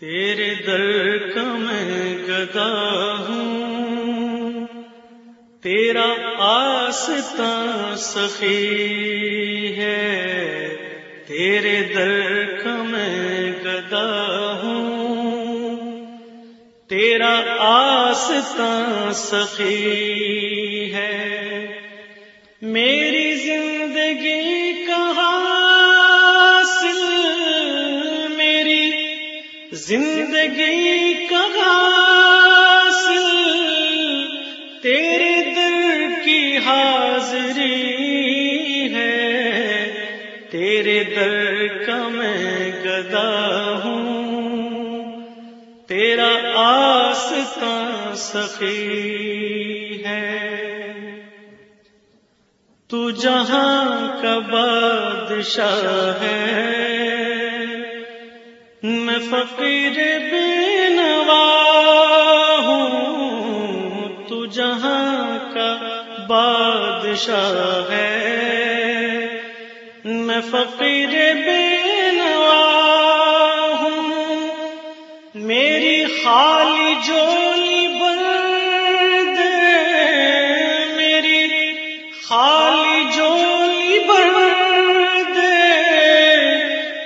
تیرے در کا میں گدا ہوں، تیرا آستا سخی ہے، تیرے در کا میں گدا ہوں، تیرا آستا سخی ہے، میری زندگی زندگی کا تیرے در کی حاضری ہے۔ تیرے در کا میں گدا ہوں۔ تیرا آس کا سخی ہے۔ تو جہاں کا بادشاہ ہے میں فقیر بے نوا ہوں، تو جہاں کا بادشاہ ہے۔ میں فقیر بے نوا ہوں، میری خالی جولی بر دے میری خالی جولی بر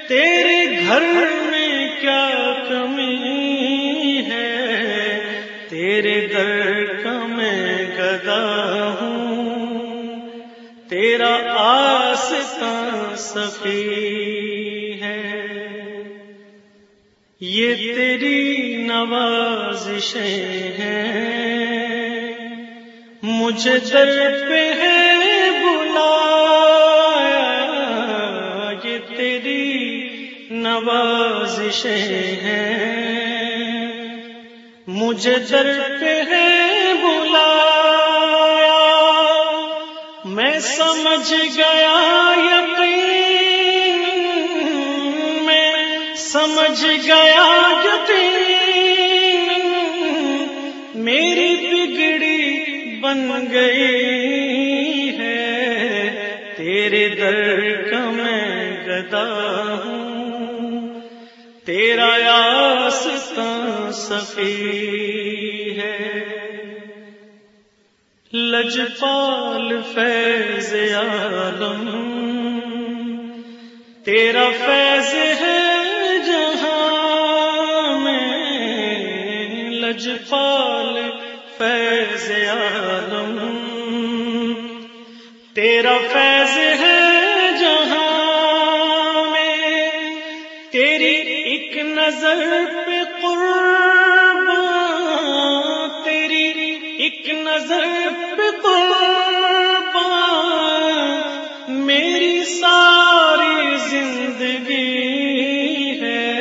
تیرے گھر تیرا آس سفی ہے۔ یہ تیری نوازشیں ہیں۔ مجھے در پہ ہے بولا یہ تیری نوازشیں ہیں۔ مجھے در پہ ہے بلا سمجھ گیا یقین میں، سمجھ گیا یقین میری بگڑی بن گئی ہے، تیرے در کا میں گدا ہوں، تیرا آستا سخی لجپال فیض عالم۔ تیرا فیض ہے جہاں میں لجپال فیض عالم۔ تیرا فیض ہے نظر پہ قرب نظر پہ میری ساری زندگی ہے۔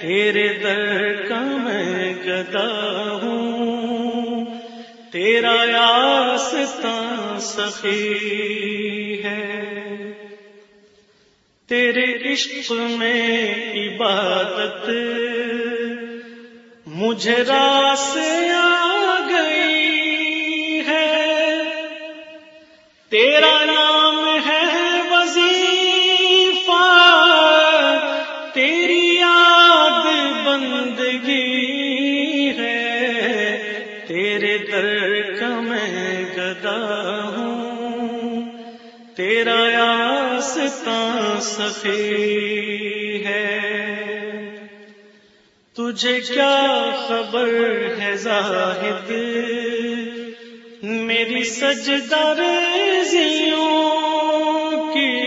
تیرے در کا میں گدا ہوں۔ تیرا آستا سخی ہے۔ تیرے عشق میں عبادت، مجھے راس تیرا نام ہے وظیفہ، تیری یاد بندگی ہے۔ تیرے در کا میں گدا ہوں، تیرا سخی ہے۔ تجھے کیا خبر ہے زاہد؟ میری سجدار کی،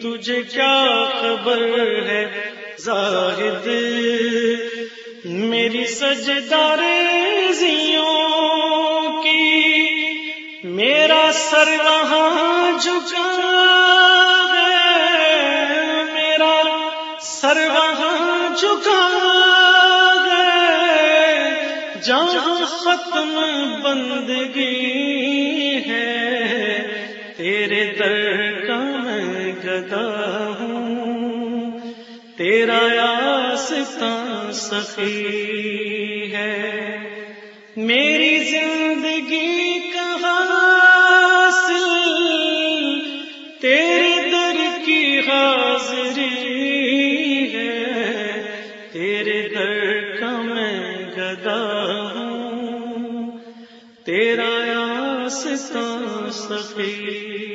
تجھے کیا خبر ہے؟ زاہد، میری سجدار کی، میرا سر وہاں جھکا جہاں ختم بندگی ہے۔ تیرے در کا میں گدا ہوں۔ تیرا آستا سخی ہے۔ میری زندگی گدا ہوں تیرا آس سفید